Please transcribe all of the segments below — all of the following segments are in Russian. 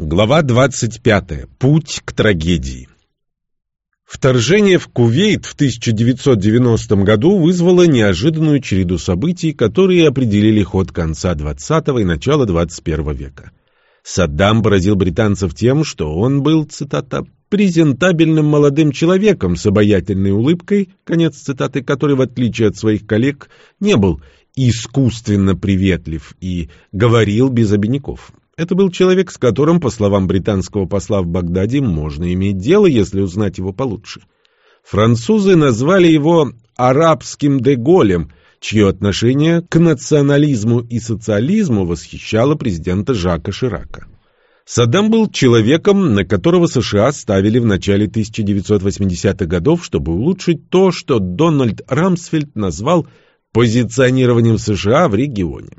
Глава 25. Путь к трагедии. Вторжение в Кувейт в 1990 году вызвало неожиданную череду событий, которые определили ход конца XX и начала XXI века. Саддам поразил британцев тем, что он был, цитата, презентабельным молодым человеком с обаятельной улыбкой, конец цитаты, который, в отличие от своих коллег, не был искусственно приветлив и говорил без обиняков. Это был человек, с которым, по словам британского посла в Багдаде, можно иметь дело, если узнать его получше. Французы назвали его «арабским деголем», чье отношение к национализму и социализму восхищало президента Жака Ширака. Саддам был человеком, на которого США ставили в начале 1980-х годов, чтобы улучшить то, что Дональд Рамсфельд назвал позиционированием США в регионе.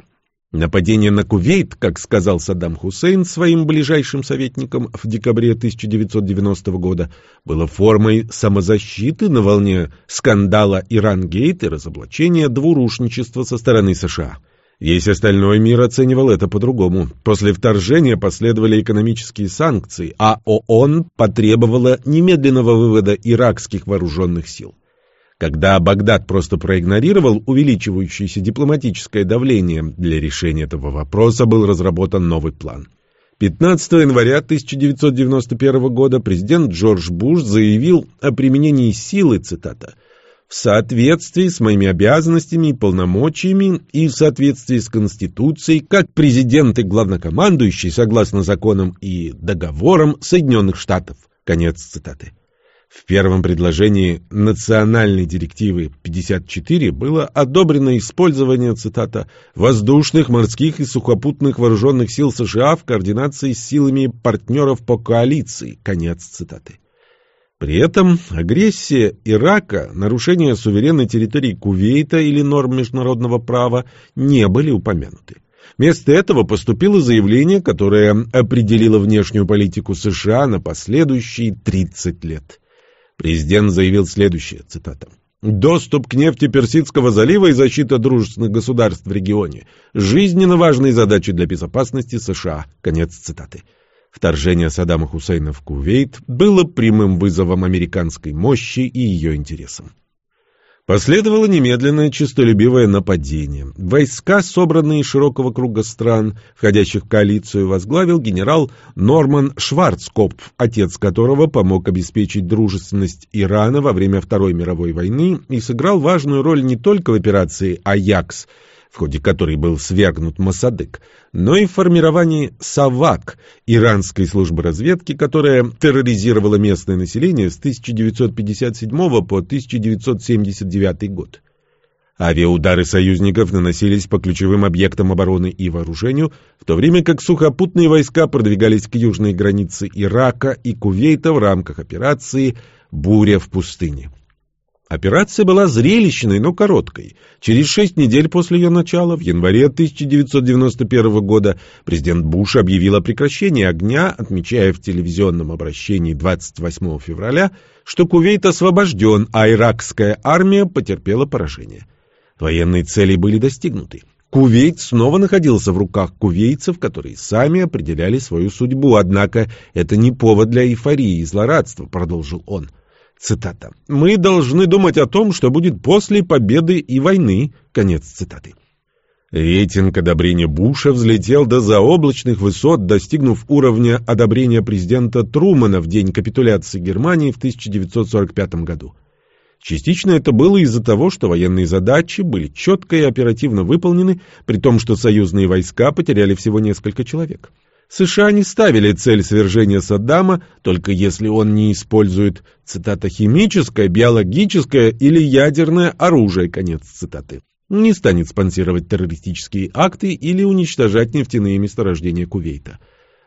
Нападение на Кувейт, как сказал Саддам Хусейн своим ближайшим советникам в декабре 1990 года, было формой самозащиты на волне скандала Иран-гейт и разоблачения двурушничества со стороны США. Весь остальной мир оценивал это по-другому. После вторжения последовали экономические санкции, а ООН потребовала немедленного вывода иракских вооруженных сил. Когда Багдад просто проигнорировал увеличивающееся дипломатическое давление, для решения этого вопроса был разработан новый план. 15 января 1991 года президент Джордж Буш заявил о применении силы, цитата, «в соответствии с моими обязанностями и полномочиями и в соответствии с Конституцией, как президент и главнокомандующий согласно законам и договорам Соединенных Штатов». Конец цитаты. В первом предложении национальной директивы 54 было одобрено использование, цитата, «воздушных, морских и сухопутных вооруженных сил США в координации с силами партнеров по коалиции», конец цитаты. При этом агрессия Ирака, нарушение суверенной территории Кувейта или норм международного права не были упомянуты. Вместо этого поступило заявление, которое определило внешнюю политику США на последующие 30 лет. Президент заявил следующее, цитата. «Доступ к нефти Персидского залива и защита дружественных государств в регионе – жизненно важные задачи для безопасности США». Конец цитаты. Вторжение Саддама Хусейна в Кувейт было прямым вызовом американской мощи и ее интересам. Последовало немедленное честолюбивое нападение. Войска, собранные из широкого круга стран, входящих в коалицию, возглавил генерал Норман Шварцкопф, отец которого помог обеспечить дружественность Ирана во время Второй мировой войны и сыграл важную роль не только в операции «Аякс», в ходе которой был свергнут Масадык, но и в формировании САВАК, иранской службы разведки, которая терроризировала местное население с 1957 по 1979 год. Авиаудары союзников наносились по ключевым объектам обороны и вооружению, в то время как сухопутные войска продвигались к южной границе Ирака и Кувейта в рамках операции «Буря в пустыне». Операция была зрелищной, но короткой. Через шесть недель после ее начала, в январе 1991 года, президент Буш объявил о прекращении огня, отмечая в телевизионном обращении 28 февраля, что Кувейт освобожден, а иракская армия потерпела поражение. Военные цели были достигнуты. Кувейт снова находился в руках кувейцев, которые сами определяли свою судьбу, однако это не повод для эйфории и злорадства, продолжил он. Цитата. «Мы должны думать о том, что будет после победы и войны». Конец цитаты. Рейтинг одобрения Буша взлетел до заоблачных высот, достигнув уровня одобрения президента Трумана в день капитуляции Германии в 1945 году. Частично это было из-за того, что военные задачи были четко и оперативно выполнены, при том, что союзные войска потеряли всего несколько человек. США не ставили цель свержения Саддама, только если он не использует, цитата, химическое, биологическое или ядерное оружие, конец цитаты. Не станет спонсировать террористические акты или уничтожать нефтяные месторождения Кувейта.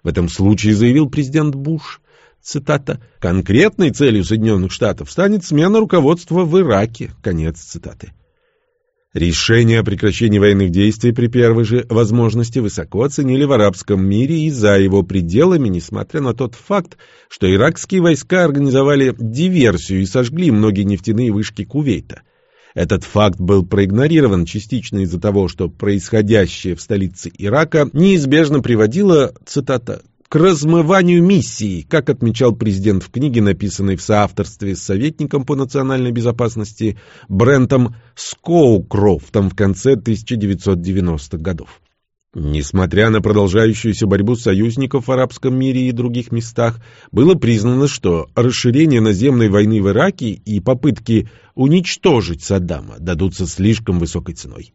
В этом случае заявил президент Буш, цитата, «конкретной целью Соединенных Штатов станет смена руководства в Ираке», конец цитаты. Решение о прекращении военных действий при первой же возможности высоко оценили в арабском мире и за его пределами, несмотря на тот факт, что иракские войска организовали диверсию и сожгли многие нефтяные вышки Кувейта. Этот факт был проигнорирован частично из-за того, что происходящее в столице Ирака неизбежно приводило, цитата, к размыванию миссии, как отмечал президент в книге, написанной в соавторстве с советником по национальной безопасности Брентом Скоукрофтом в конце 1990-х годов. Несмотря на продолжающуюся борьбу союзников в арабском мире и других местах, было признано, что расширение наземной войны в Ираке и попытки уничтожить Саддама дадутся слишком высокой ценой.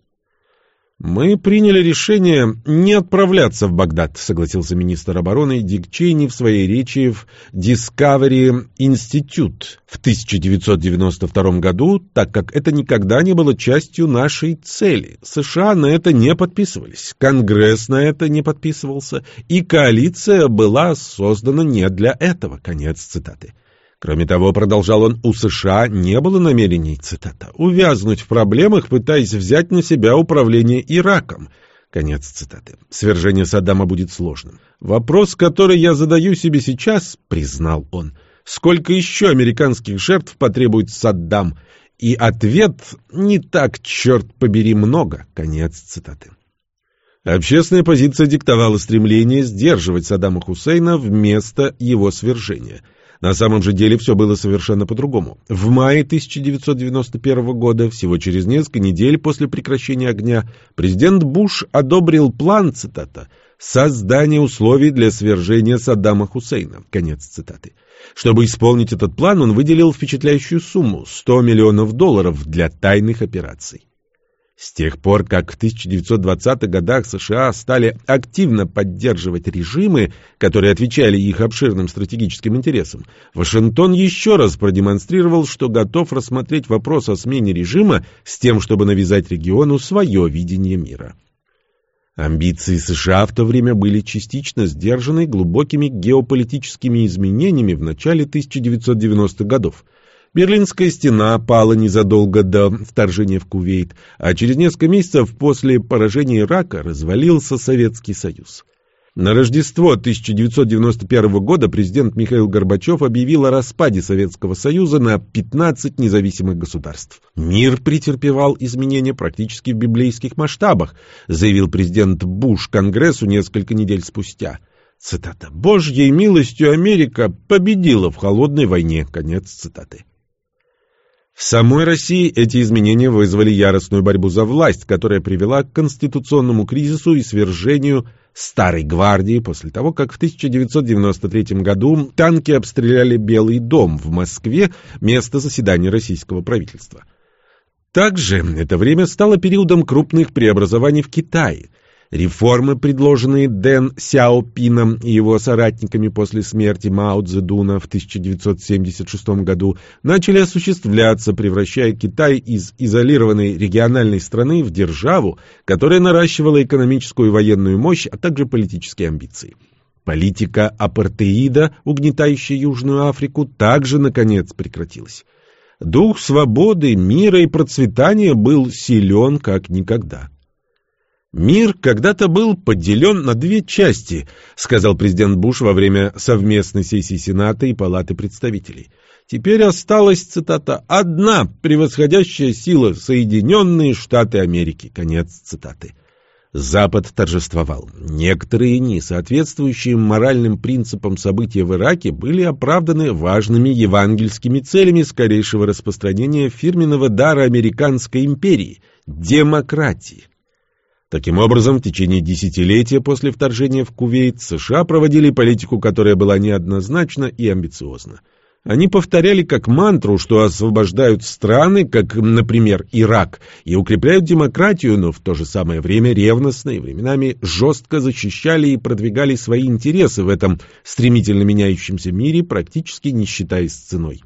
«Мы приняли решение не отправляться в Багдад», — согласился министр обороны Дик Чейни в своей речи в Discovery Institute в 1992 году, так как это никогда не было частью нашей цели. США на это не подписывались, Конгресс на это не подписывался, и коалиция была создана не для этого. Конец цитаты. Кроме того, продолжал он, у США не было намерений, цитата, увязнуть в проблемах, пытаясь взять на себя управление Ираком. Конец цитаты. Свержение Саддама будет сложным. Вопрос, который я задаю себе сейчас, признал он, сколько еще американских жертв потребует Саддам? И ответ не так, черт побери, много. Конец цитаты. Общественная позиция диктовала стремление сдерживать Саддама Хусейна вместо его свержения – на самом же деле все было совершенно по-другому. В мае 1991 года, всего через несколько недель после прекращения огня, президент Буш одобрил план, цитата, «создание условий для свержения Саддама Хусейна». Конец цитаты. Чтобы исполнить этот план, он выделил впечатляющую сумму – 100 миллионов долларов для тайных операций. С тех пор, как в 1920-х годах США стали активно поддерживать режимы, которые отвечали их обширным стратегическим интересам, Вашингтон еще раз продемонстрировал, что готов рассмотреть вопрос о смене режима с тем, чтобы навязать региону свое видение мира. Амбиции США в то время были частично сдержаны глубокими геополитическими изменениями в начале 1990-х годов – Берлинская стена пала незадолго до вторжения в Кувейт, а через несколько месяцев после поражения Ирака развалился Советский Союз. На Рождество 1991 года президент Михаил Горбачев объявил о распаде Советского Союза на 15 независимых государств. «Мир претерпевал изменения практически в библейских масштабах», заявил президент Буш Конгрессу несколько недель спустя. Цитата. «Божьей милостью Америка победила в холодной войне». Конец цитаты. В самой России эти изменения вызвали яростную борьбу за власть, которая привела к конституционному кризису и свержению Старой гвардии после того, как в 1993 году танки обстреляли Белый дом в Москве, место заседания российского правительства. Также это время стало периодом крупных преобразований в Китае – Реформы, предложенные Дэн Сяопином и его соратниками после смерти Мао Цзэдуна в 1976 году, начали осуществляться, превращая Китай из изолированной региональной страны в державу, которая наращивала экономическую и военную мощь, а также политические амбиции. Политика апартеида, угнетающая Южную Африку, также, наконец, прекратилась. Дух свободы, мира и процветания был силен как никогда. «Мир когда-то был поделен на две части», сказал президент Буш во время совместной сессии Сената и Палаты представителей. «Теперь осталась, цитата, «одна превосходящая сила – Соединенные Штаты Америки». Конец цитаты. Запад торжествовал. Некоторые несоответствующие моральным принципам события в Ираке были оправданы важными евангельскими целями скорейшего распространения фирменного дара американской империи – демократии. Таким образом, в течение десятилетия после вторжения в Кувейт США проводили политику, которая была неоднозначна и амбициозна. Они повторяли как мантру, что освобождают страны, как, например, Ирак, и укрепляют демократию, но в то же самое время ревностно и временами жестко защищали и продвигали свои интересы в этом стремительно меняющемся мире, практически не считаясь ценой.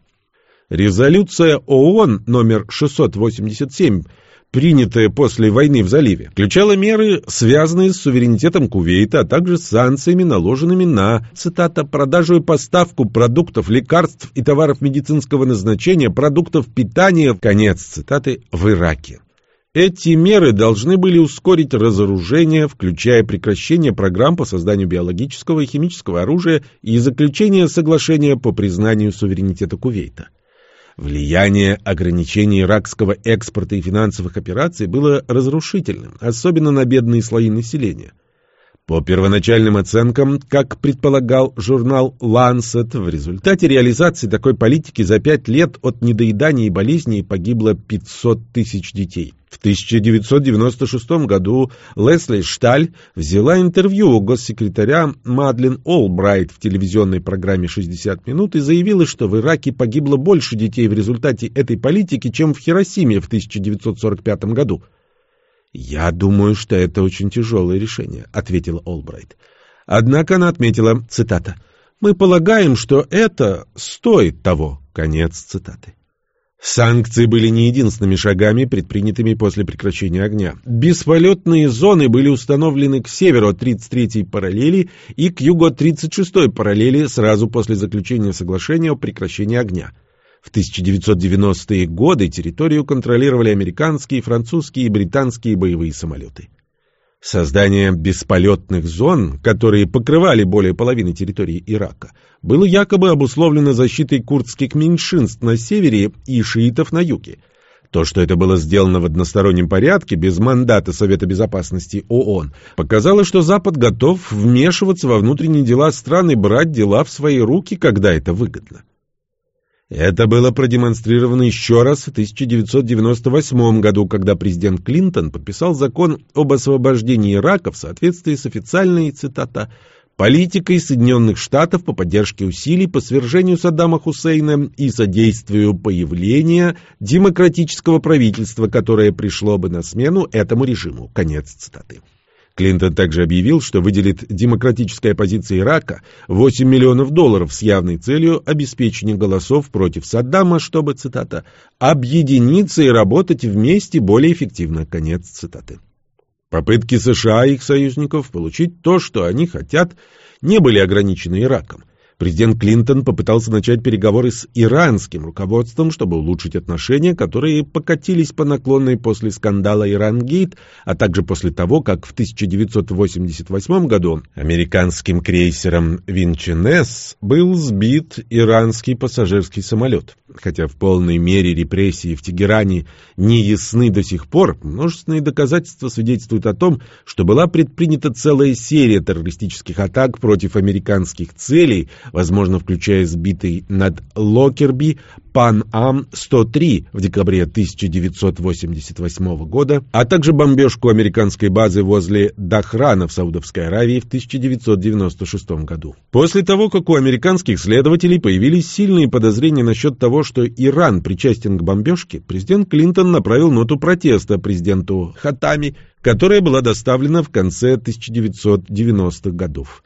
Резолюция ООН номер 687 принятая после войны в заливе, включала меры, связанные с суверенитетом Кувейта, а также санкциями, наложенными на, цитата, продажу и поставку продуктов, лекарств и товаров медицинского назначения, продуктов питания, конец цитаты, в Ираке. Эти меры должны были ускорить разоружение, включая прекращение программ по созданию биологического и химического оружия и заключение соглашения по признанию суверенитета Кувейта. Влияние ограничений иракского экспорта и финансовых операций было разрушительным, особенно на бедные слои населения. По первоначальным оценкам, как предполагал журнал Lancet, в результате реализации такой политики за пять лет от недоедания и болезней погибло 500 тысяч детей. В 1996 году Лесли Шталь взяла интервью у госсекретаря Мадлен Олбрайт в телевизионной программе «60 минут» и заявила, что в Ираке погибло больше детей в результате этой политики, чем в Хиросиме в 1945 году. «Я думаю, что это очень тяжелое решение», — ответила Олбрайт. Однако она отметила, цитата, «Мы полагаем, что это стоит того». Конец цитаты. Санкции были не единственными шагами, предпринятыми после прекращения огня. Бесполетные зоны были установлены к северу от 33-й параллели и к югу от 36-й параллели сразу после заключения соглашения о прекращении огня. В 1990-е годы территорию контролировали американские, французские и британские боевые самолеты. Создание бесполетных зон, которые покрывали более половины территории Ирака, было якобы обусловлено защитой курдских меньшинств на севере и шиитов на юге. То, что это было сделано в одностороннем порядке, без мандата Совета Безопасности ООН, показало, что Запад готов вмешиваться во внутренние дела стран и брать дела в свои руки, когда это выгодно. Это было продемонстрировано еще раз в 1998 году, когда президент Клинтон подписал закон об освобождении Ирака в соответствии с официальной, цитата, «политикой Соединенных Штатов по поддержке усилий по свержению Саддама Хусейна и содействию появления демократического правительства, которое пришло бы на смену этому режиму». Конец цитаты. Клинтон также объявил, что выделит демократической оппозиции Ирака 8 миллионов долларов с явной целью обеспечения голосов против Саддама, чтобы, цитата, «объединиться и работать вместе более эффективно». Конец цитаты. Попытки США и их союзников получить то, что они хотят, не были ограничены Ираком. Президент Клинтон попытался начать переговоры с иранским руководством, чтобы улучшить отношения, которые покатились по наклонной после скандала «Ирангейт», а также после того, как в 1988 году американским крейсером «Винченес» был сбит иранский пассажирский самолет. Хотя в полной мере репрессии в Тегеране не ясны до сих пор, множественные доказательства свидетельствуют о том, что была предпринята целая серия террористических атак против американских целей, возможно, включая сбитый над Локерби Пан-Ам-103 в декабре 1988 года, а также бомбежку американской базы возле Дахрана в Саудовской Аравии в 1996 году. После того, как у американских следователей появились сильные подозрения насчет того, что Иран причастен к бомбежке, президент Клинтон направил ноту протеста президенту Хатами, которая была доставлена в конце 1990-х годов.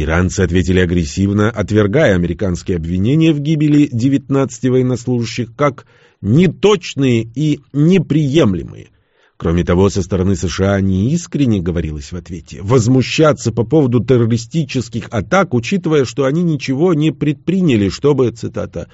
Иранцы ответили агрессивно, отвергая американские обвинения в гибели 19 военнослужащих как неточные и неприемлемые. Кроме того, со стороны США неискренне говорилось в ответе возмущаться по поводу террористических атак, учитывая, что они ничего не предприняли, чтобы, цитата,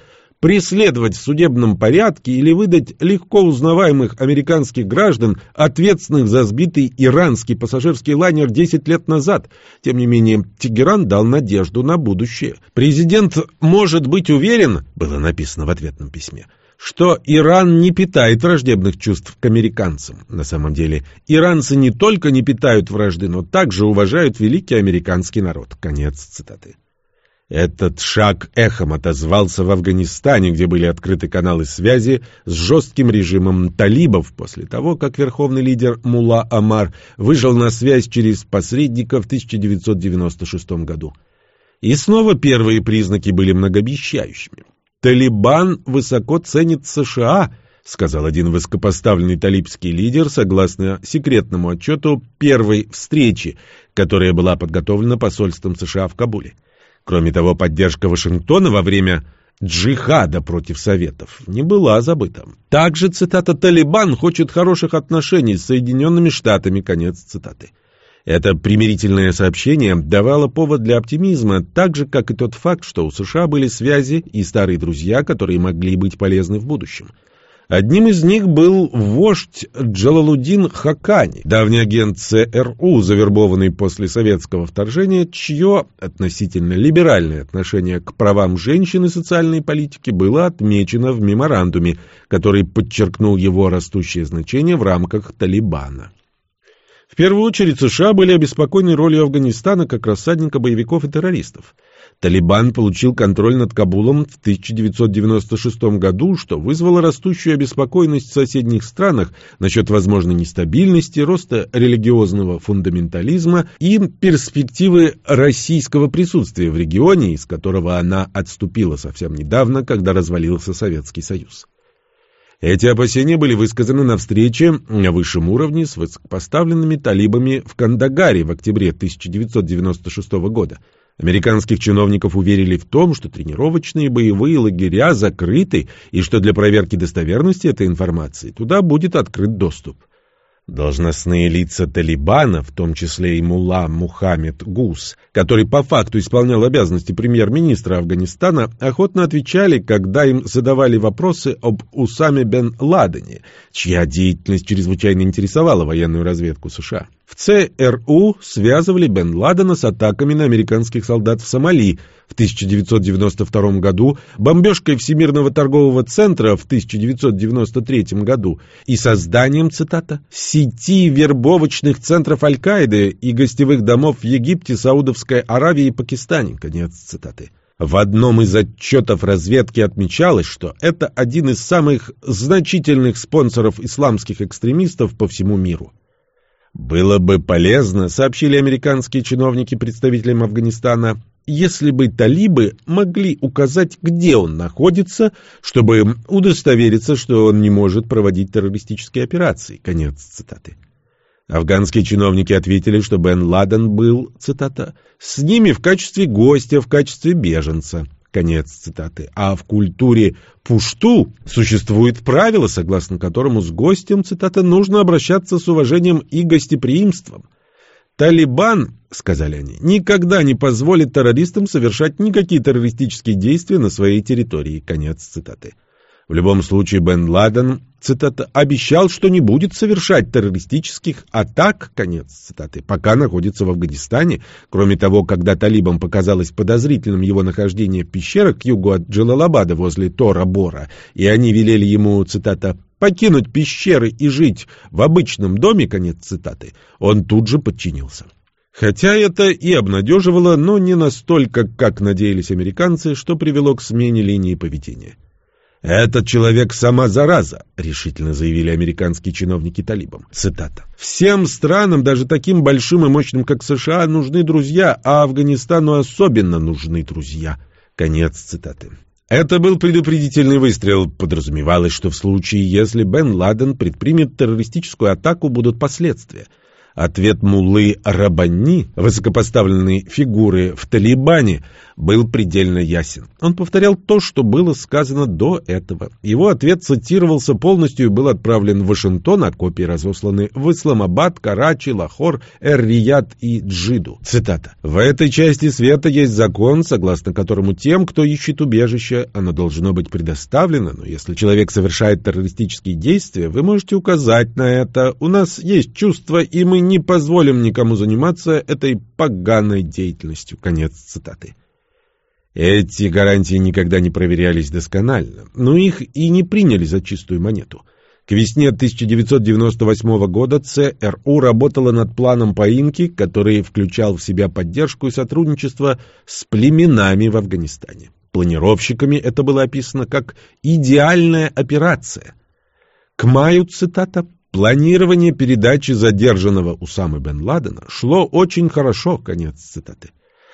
преследовать в судебном порядке или выдать легко узнаваемых американских граждан, ответственных за сбитый иранский пассажирский лайнер 10 лет назад. Тем не менее, Тегеран дал надежду на будущее. Президент может быть уверен, было написано в ответном письме, что Иран не питает враждебных чувств к американцам. На самом деле, иранцы не только не питают вражды, но также уважают великий американский народ. Конец цитаты. Этот шаг эхом отозвался в Афганистане, где были открыты каналы связи с жестким режимом талибов после того, как верховный лидер Мулла Амар выжил на связь через посредника в 1996 году. И снова первые признаки были многообещающими. «Талибан высоко ценит США», — сказал один высокопоставленный талибский лидер, согласно секретному отчету первой встречи, которая была подготовлена посольством США в Кабуле. Кроме того, поддержка Вашингтона во время джихада против Советов не была забыта. Также, цитата, «Талибан хочет хороших отношений с Соединенными Штатами», конец цитаты. Это примирительное сообщение давало повод для оптимизма, так же, как и тот факт, что у США были связи и старые друзья, которые могли быть полезны в будущем. Одним из них был вождь Джалалудин Хакани, давний агент ЦРУ, завербованный после советского вторжения, чье относительно либеральное отношение к правам женщин и социальной политике было отмечено в меморандуме, который подчеркнул его растущее значение в рамках Талибана. В первую очередь США были обеспокоены ролью Афганистана как рассадника боевиков и террористов. Талибан получил контроль над Кабулом в 1996 году, что вызвало растущую обеспокоенность в соседних странах насчет возможной нестабильности, роста религиозного фундаментализма и перспективы российского присутствия в регионе, из которого она отступила совсем недавно, когда развалился Советский Союз. Эти опасения были высказаны на встрече на высшем уровне с высокопоставленными талибами в Кандагаре в октябре 1996 года. Американских чиновников уверили в том, что тренировочные боевые лагеря закрыты и что для проверки достоверности этой информации туда будет открыт доступ. Должностные лица Талибана, в том числе и мулла Мухаммед Гус, который по факту исполнял обязанности премьер-министра Афганистана, охотно отвечали, когда им задавали вопросы об Усаме бен Ладене, чья деятельность чрезвычайно интересовала военную разведку США. В ЦРУ связывали бен Ладена с атаками на американских солдат в Сомали в 1992 году, бомбежкой Всемирного торгового центра в 1993 году и созданием, цитата, «сети вербовочных центров Аль-Каиды и гостевых домов в Египте, Саудовской Аравии и Пакистане». Конец цитаты. В одном из отчетов разведки отмечалось, что это один из самых значительных спонсоров исламских экстремистов по всему миру. Было бы полезно, сообщили американские чиновники представителям Афганистана, если бы талибы могли указать, где он находится, чтобы удостовериться, что он не может проводить террористические операции. Конец цитаты. Афганские чиновники ответили, что Бен Ладен был, цитата, «с ними в качестве гостя, в качестве беженца». Конец цитаты. А в культуре пушту существует правило, согласно которому с гостем, цитата, нужно обращаться с уважением и гостеприимством. Талибан, сказали они, никогда не позволит террористам совершать никакие террористические действия на своей территории. Конец цитаты. В любом случае Бен Ладен, цитата, обещал, что не будет совершать террористических атак, конец цитаты, пока находится в Афганистане. Кроме того, когда талибам показалось подозрительным его нахождение в пещерах к югу от Джалалабада возле Тора-Бора, и они велели ему, цитата, покинуть пещеры и жить в обычном доме, конец цитаты, он тут же подчинился. Хотя это и обнадеживало, но не настолько, как надеялись американцы, что привело к смене линии поведения. «Этот человек сама зараза», — решительно заявили американские чиновники талибам. Цитата. «Всем странам, даже таким большим и мощным, как США, нужны друзья, а Афганистану особенно нужны друзья». Конец цитаты. Это был предупредительный выстрел. Подразумевалось, что в случае, если Бен Ладен предпримет террористическую атаку, будут последствия — Ответ муллы Рабанни, высокопоставленной фигуры в Талибане, был предельно ясен. Он повторял то, что было сказано до этого. Его ответ цитировался полностью и был отправлен в Вашингтон, а копии разосланы в Исламабад, Карачи, Лахор, Эр-Рияд и Джиду. Цитата. «В этой части света есть закон, согласно которому тем, кто ищет убежище, оно должно быть предоставлено, но если человек совершает террористические действия, вы можете указать на это. У нас есть чувство, и мы не позволим никому заниматься этой поганой деятельностью. Конец цитаты. Эти гарантии никогда не проверялись досконально, но их и не приняли за чистую монету. К весне 1998 года ЦРУ работала над планом поимки, который включал в себя поддержку и сотрудничество с племенами в Афганистане. Планировщиками это было описано как «идеальная операция». К маю, цитата, Планирование передачи задержанного Усамы бен Ладена шло очень хорошо, конец цитаты.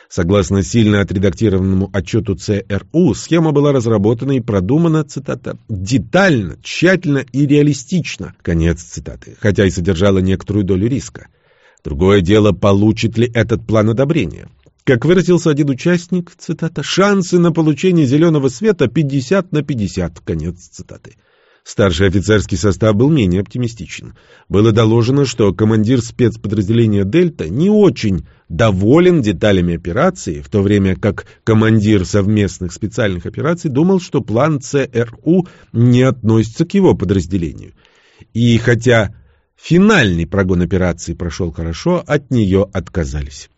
Согласно сильно отредактированному отчету ЦРУ, схема была разработана и продумана, цитата, детально, тщательно и реалистично, конец цитаты, хотя и содержала некоторую долю риска. Другое дело, получит ли этот план одобрения. Как выразился один участник, цитата, «шансы на получение зеленого света 50 на 50», конец цитаты. Старший офицерский состав был менее оптимистичен. Было доложено, что командир спецподразделения «Дельта» не очень доволен деталями операции, в то время как командир совместных специальных операций думал, что план ЦРУ не относится к его подразделению. И хотя финальный прогон операции прошел хорошо, от нее отказались.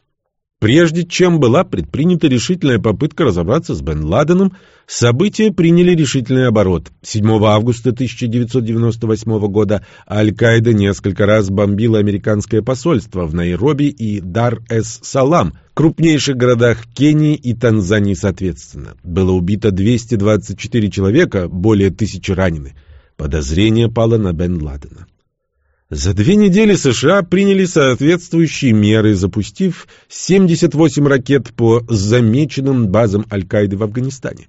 Прежде чем была предпринята решительная попытка разобраться с Бен Ладеном, события приняли решительный оборот. 7 августа 1998 года Аль-Каида несколько раз бомбила американское посольство в Найроби и Дар-эс-Салам, крупнейших городах Кении и Танзании соответственно. Было убито 224 человека, более тысячи ранены. Подозрение пало на Бен Ладена. За две недели США приняли соответствующие меры, запустив 78 ракет по замеченным базам Аль-Каиды в Афганистане.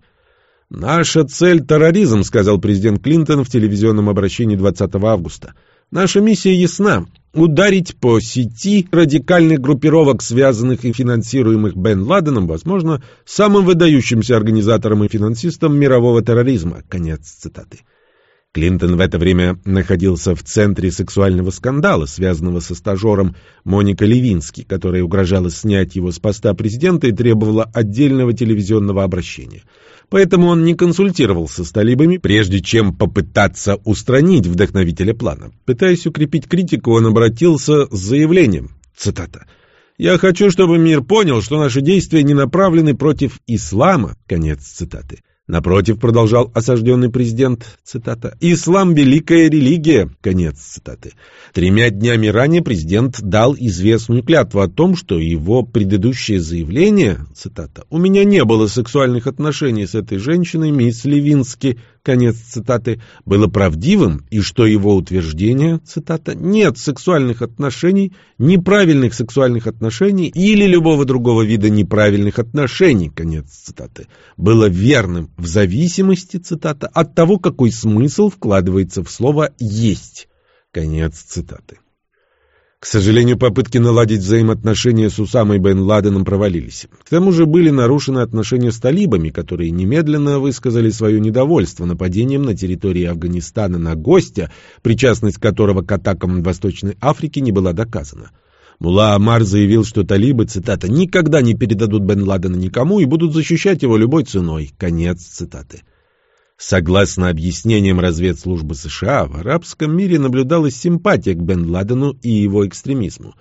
«Наша цель — терроризм», — сказал президент Клинтон в телевизионном обращении 20 августа. «Наша миссия ясна — ударить по сети радикальных группировок, связанных и финансируемых Бен Ладеном, возможно, самым выдающимся организатором и финансистом мирового терроризма». Конец цитаты. Клинтон в это время находился в центре сексуального скандала, связанного со стажером Моника Левински, которая угрожала снять его с поста президента и требовала отдельного телевизионного обращения. Поэтому он не консультировался с талибами, прежде чем попытаться устранить вдохновителя плана. Пытаясь укрепить критику, он обратился с заявлением, цитата, «Я хочу, чтобы мир понял, что наши действия не направлены против ислама», конец цитаты. Напротив, продолжал осажденный президент, цитата, «Ислам – великая религия», конец цитаты. Тремя днями ранее президент дал известную клятву о том, что его предыдущее заявление, цитата, «У меня не было сексуальных отношений с этой женщиной, мисс Левински», конец цитаты, было правдивым, и что его утверждение, цитата, «нет сексуальных отношений, неправильных сексуальных отношений или любого другого вида неправильных отношений», конец цитаты, было верным в зависимости, цитата, от того, какой смысл вкладывается в слово «есть», конец цитаты. К сожалению, попытки наладить взаимоотношения с Усамой бен Ладеном провалились. К тому же были нарушены отношения с талибами, которые немедленно высказали свое недовольство нападением на территории Афганистана на гостя, причастность которого к атакам Восточной Африке не была доказана. Мула Амар заявил, что талибы, цитата, «никогда не передадут бен Ладена никому и будут защищать его любой ценой». Конец цитаты. Согласно объяснениям разведслужбы США, в арабском мире наблюдалась симпатия к Бен Ладену и его экстремизму.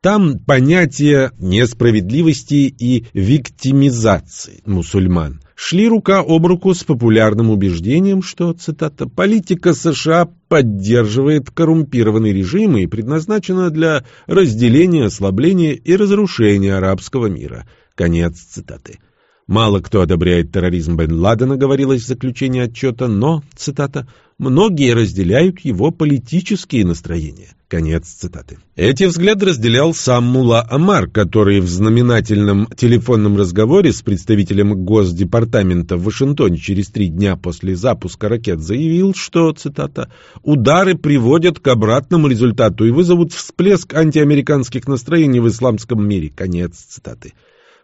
Там понятия несправедливости и виктимизации мусульман шли рука об руку с популярным убеждением, что, цитата, «политика США поддерживает коррумпированный режим и предназначена для разделения, ослабления и разрушения арабского мира». Конец цитаты. Мало кто одобряет терроризм Бен Ладена, говорилось в заключении отчета, но, цитата, «многие разделяют его политические настроения». Конец цитаты. Эти взгляды разделял сам Мула Амар, который в знаменательном телефонном разговоре с представителем Госдепартамента в Вашингтоне через три дня после запуска ракет заявил, что, цитата, «удары приводят к обратному результату и вызовут всплеск антиамериканских настроений в исламском мире». Конец цитаты.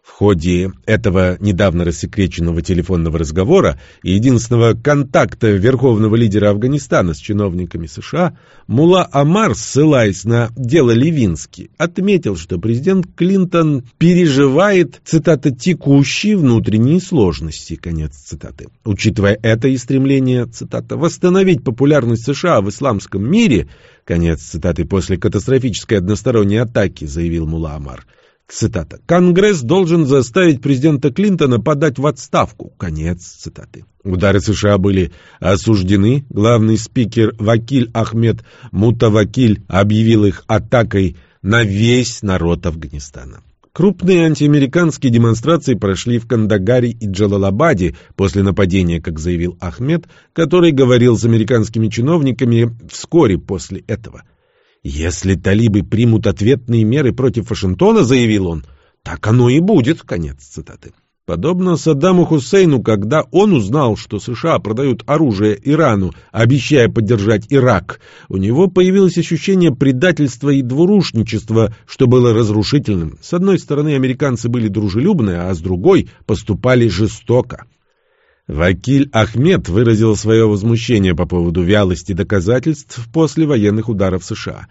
В ходе этого недавно рассекреченного телефонного разговора и единственного контакта верховного лидера Афганистана с чиновниками США, Мула Амар, ссылаясь на дело Левински, отметил, что президент Клинтон переживает, цитата, «текущие внутренние сложности», конец цитаты. Учитывая это и стремление, цитата, «восстановить популярность США в исламском мире», конец цитаты, после катастрофической односторонней атаки, заявил Мула Амар, – Цитата. «Конгресс должен заставить президента Клинтона подать в отставку». Конец цитаты. Удары США были осуждены. Главный спикер Вакиль Ахмед Мутавакиль объявил их атакой на весь народ Афганистана. Крупные антиамериканские демонстрации прошли в Кандагаре и Джалалабаде после нападения, как заявил Ахмед, который говорил с американскими чиновниками вскоре после этого – «Если талибы примут ответные меры против Вашингтона, — заявил он, — так оно и будет». Конец цитаты. Подобно Саддаму Хусейну, когда он узнал, что США продают оружие Ирану, обещая поддержать Ирак, у него появилось ощущение предательства и двурушничества, что было разрушительным. С одной стороны, американцы были дружелюбны, а с другой поступали жестоко. Вакиль Ахмед выразил свое возмущение по поводу вялости доказательств после военных ударов США.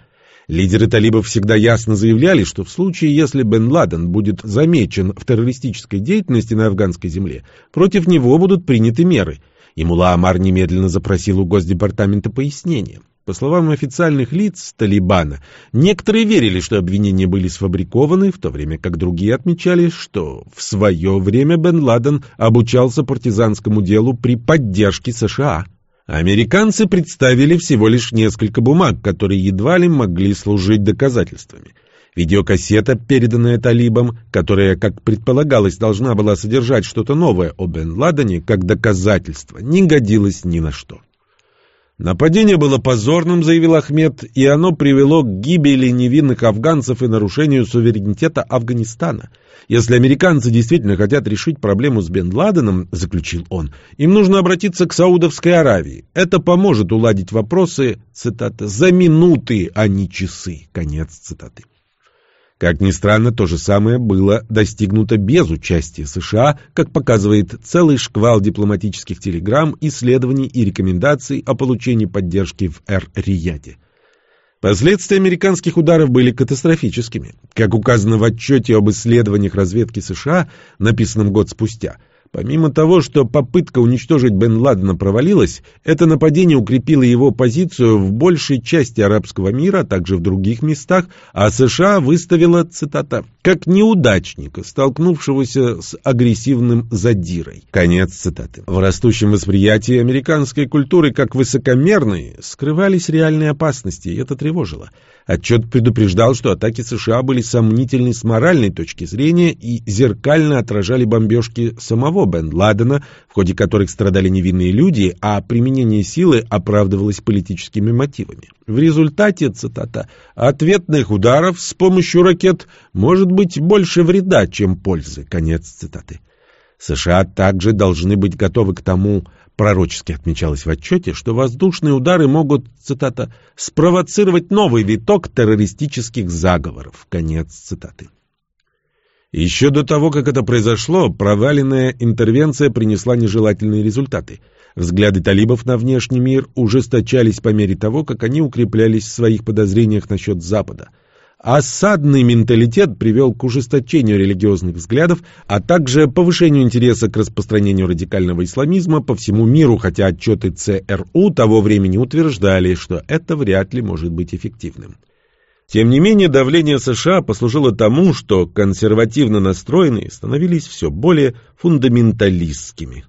Лидеры талибов всегда ясно заявляли, что в случае, если Бен Ладен будет замечен в террористической деятельности на афганской земле, против него будут приняты меры. И Мула Амар немедленно запросил у Госдепартамента пояснения. По словам официальных лиц Талибана, некоторые верили, что обвинения были сфабрикованы, в то время как другие отмечали, что в свое время Бен Ладен обучался партизанскому делу при поддержке США. Американцы представили всего лишь несколько бумаг, которые едва ли могли служить доказательствами. Видеокассета, переданная талибам, которая, как предполагалось, должна была содержать что-то новое о Бен Ладене, как доказательство, не годилась ни на что. Нападение было позорным, заявил Ахмед, и оно привело к гибели невинных афганцев и нарушению суверенитета Афганистана. Если американцы действительно хотят решить проблему с Бен Ладеном, заключил он, им нужно обратиться к Саудовской Аравии. Это поможет уладить вопросы, цитата, за минуты, а не часы. Конец цитаты. Как ни странно, то же самое было достигнуто без участия США, как показывает целый шквал дипломатических телеграмм, исследований и рекомендаций о получении поддержки в Эр-Рияде. Последствия американских ударов были катастрофическими. Как указано в отчете об исследованиях разведки США, написанном год спустя – Помимо того, что попытка уничтожить Бен Ладена провалилась, это нападение укрепило его позицию в большей части арабского мира, а также в других местах, а США выставила, цитата, «как неудачника, столкнувшегося с агрессивным задирой». Конец цитаты. В растущем восприятии американской культуры как высокомерной скрывались реальные опасности, и это тревожило. Отчет предупреждал, что атаки США были сомнительны с моральной точки зрения и зеркально отражали бомбежки самого Бен Ладена, в ходе которых страдали невинные люди, а применение силы оправдывалось политическими мотивами. В результате, цитата, «ответных ударов с помощью ракет может быть больше вреда, чем пользы». Конец цитаты. США также должны быть готовы к тому, Пророчески отмечалось в отчете, что воздушные удары могут, цитата, «спровоцировать новый виток террористических заговоров». Конец цитаты. Еще до того, как это произошло, проваленная интервенция принесла нежелательные результаты. Взгляды талибов на внешний мир ужесточались по мере того, как они укреплялись в своих подозрениях насчет Запада – Осадный менталитет привел к ужесточению религиозных взглядов, а также повышению интереса к распространению радикального исламизма по всему миру, хотя отчеты ЦРУ того времени утверждали, что это вряд ли может быть эффективным. Тем не менее, давление США послужило тому, что консервативно настроенные становились все более фундаменталистскими.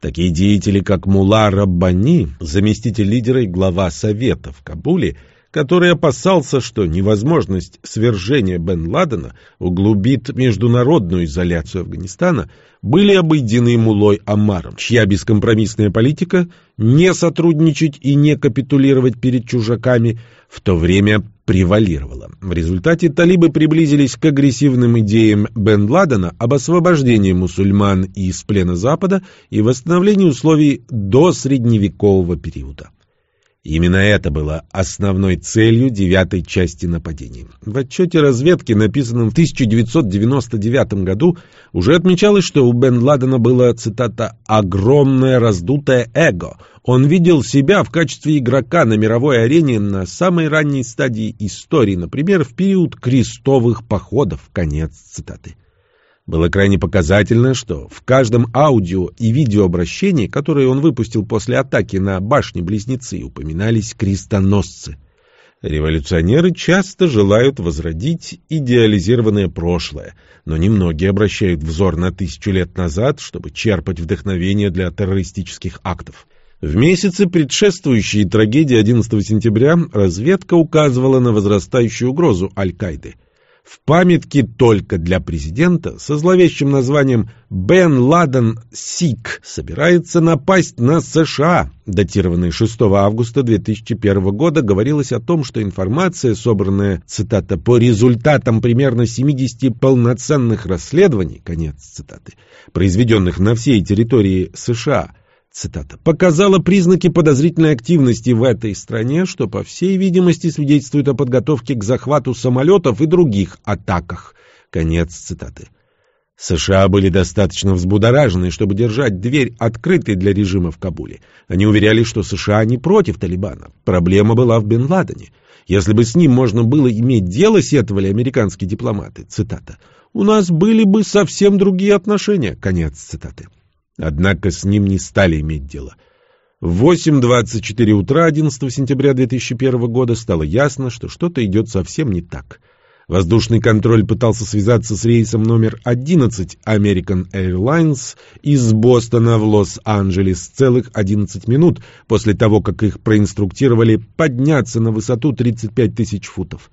Такие деятели, как Мула Раббани, заместитель лидера и глава Совета в Кабуле – который опасался, что невозможность свержения Бен Ладена углубит международную изоляцию Афганистана, были обойдены Мулой Амаром, чья бескомпромиссная политика не сотрудничать и не капитулировать перед чужаками в то время превалировала. В результате талибы приблизились к агрессивным идеям Бен Ладена об освобождении мусульман из плена Запада и восстановлении условий до средневекового периода. Именно это было основной целью девятой части нападения. В отчете разведки, написанном в 1999 году, уже отмечалось, что у Бен Ладена было, цитата, «огромное раздутое эго». Он видел себя в качестве игрока на мировой арене на самой ранней стадии истории, например, в период крестовых походов. Конец цитаты. Было крайне показательно, что в каждом аудио и видеообращении, которое он выпустил после атаки на башни-близнецы, упоминались крестоносцы. Революционеры часто желают возродить идеализированное прошлое, но немногие обращают взор на тысячу лет назад, чтобы черпать вдохновение для террористических актов. В месяцы, предшествующие трагедии 11 сентября, разведка указывала на возрастающую угрозу Аль-Каиды – в памятке только для президента со зловещим названием «Бен Ладен Сик» собирается напасть на США. Датированной 6 августа 2001 года говорилось о том, что информация, собранная, цитата, «по результатам примерно 70 полноценных расследований», конец цитаты, произведенных на всей территории США – цитата, показала признаки подозрительной активности в этой стране, что, по всей видимости, свидетельствует о подготовке к захвату самолетов и других атаках. Конец цитаты. США были достаточно взбудоражены, чтобы держать дверь открытой для режима в Кабуле. Они уверяли, что США не против Талибана. Проблема была в Бен Ладене. Если бы с ним можно было иметь дело, сетовали американские дипломаты. Цитата. «У нас были бы совсем другие отношения». Конец цитаты. Однако с ним не стали иметь дело. В 8.24 утра 11 сентября 2001 года стало ясно, что что-то идет совсем не так. Воздушный контроль пытался связаться с рейсом номер 11 American Airlines из Бостона в Лос-Анджелес целых 11 минут после того, как их проинструктировали подняться на высоту 35 тысяч футов.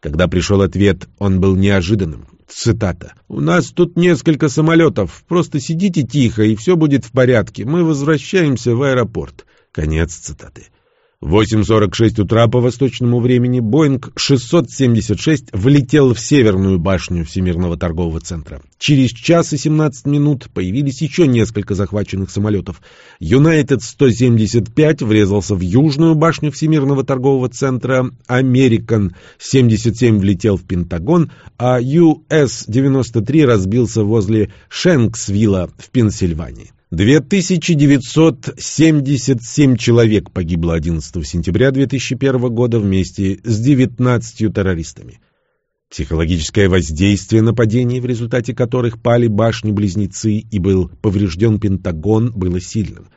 Когда пришел ответ, он был неожиданным. Цитата. «У нас тут несколько самолетов. Просто сидите тихо, и все будет в порядке. Мы возвращаемся в аэропорт». Конец цитаты. В 8.46 утра по восточному времени Боинг 676 влетел в северную башню Всемирного торгового центра. Через час и 17 минут появились еще несколько захваченных самолетов. Юнайтед 175 врезался в южную башню Всемирного торгового центра, Американ 77 влетел в Пентагон, а US-93 разбился возле Шенксвилла в Пенсильвании. 2977 человек погибло 11 сентября 2001 года вместе с 19 террористами. Психологическое воздействие нападений, в результате которых пали башни-близнецы и был поврежден Пентагон, было сильным.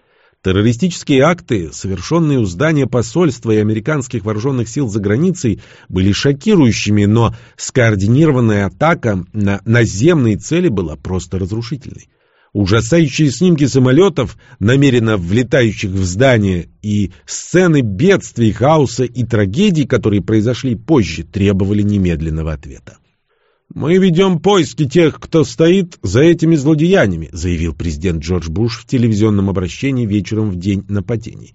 Террористические акты, совершенные у здания посольства и американских вооруженных сил за границей, были шокирующими, но скоординированная атака на наземные цели была просто разрушительной. Ужасающие снимки самолетов, намеренно влетающих в здание, и сцены бедствий, хаоса и трагедий, которые произошли позже, требовали немедленного ответа. «Мы ведем поиски тех, кто стоит за этими злодеяниями», заявил президент Джордж Буш в телевизионном обращении вечером в день нападений.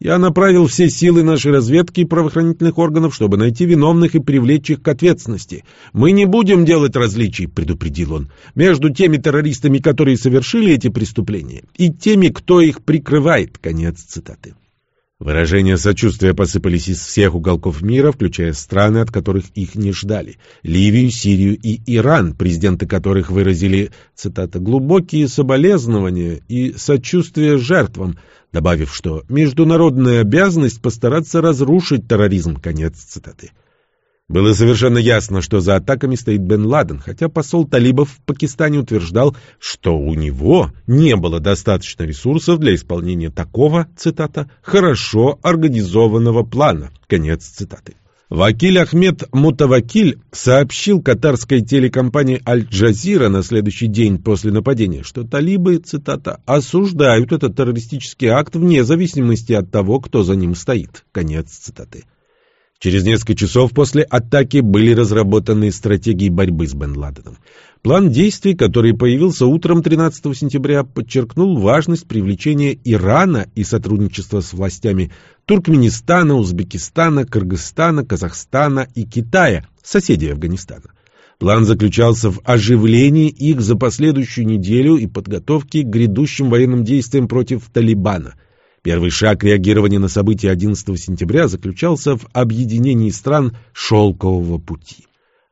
Я направил все силы нашей разведки и правоохранительных органов, чтобы найти виновных и привлечь их к ответственности. Мы не будем делать различий, предупредил он, между теми террористами, которые совершили эти преступления, и теми, кто их прикрывает. Конец цитаты. Выражения сочувствия посыпались из всех уголков мира, включая страны, от которых их не ждали. Ливию, Сирию и Иран, президенты которых выразили, цитата, «глубокие соболезнования и сочувствие жертвам», добавив, что «международная обязанность постараться разрушить терроризм». Конец цитаты. Было совершенно ясно, что за атаками стоит Бен Ладен, хотя посол талибов в Пакистане утверждал, что у него не было достаточно ресурсов для исполнения такого, цитата, «хорошо организованного плана». Конец цитаты. Вакиль Ахмед Мутавакиль сообщил катарской телекомпании «Аль-Джазира» на следующий день после нападения, что талибы, цитата, «осуждают этот террористический акт вне зависимости от того, кто за ним стоит». Конец цитаты. Через несколько часов после атаки были разработаны стратегии борьбы с Бен Ладеном. План действий, который появился утром 13 сентября, подчеркнул важность привлечения Ирана и сотрудничества с властями Туркменистана, Узбекистана, Кыргызстана, Казахстана и Китая, соседей Афганистана. План заключался в оживлении их за последующую неделю и подготовке к грядущим военным действиям против Талибана – Первый шаг реагирования на события 11 сентября заключался в объединении стран «Шелкового пути».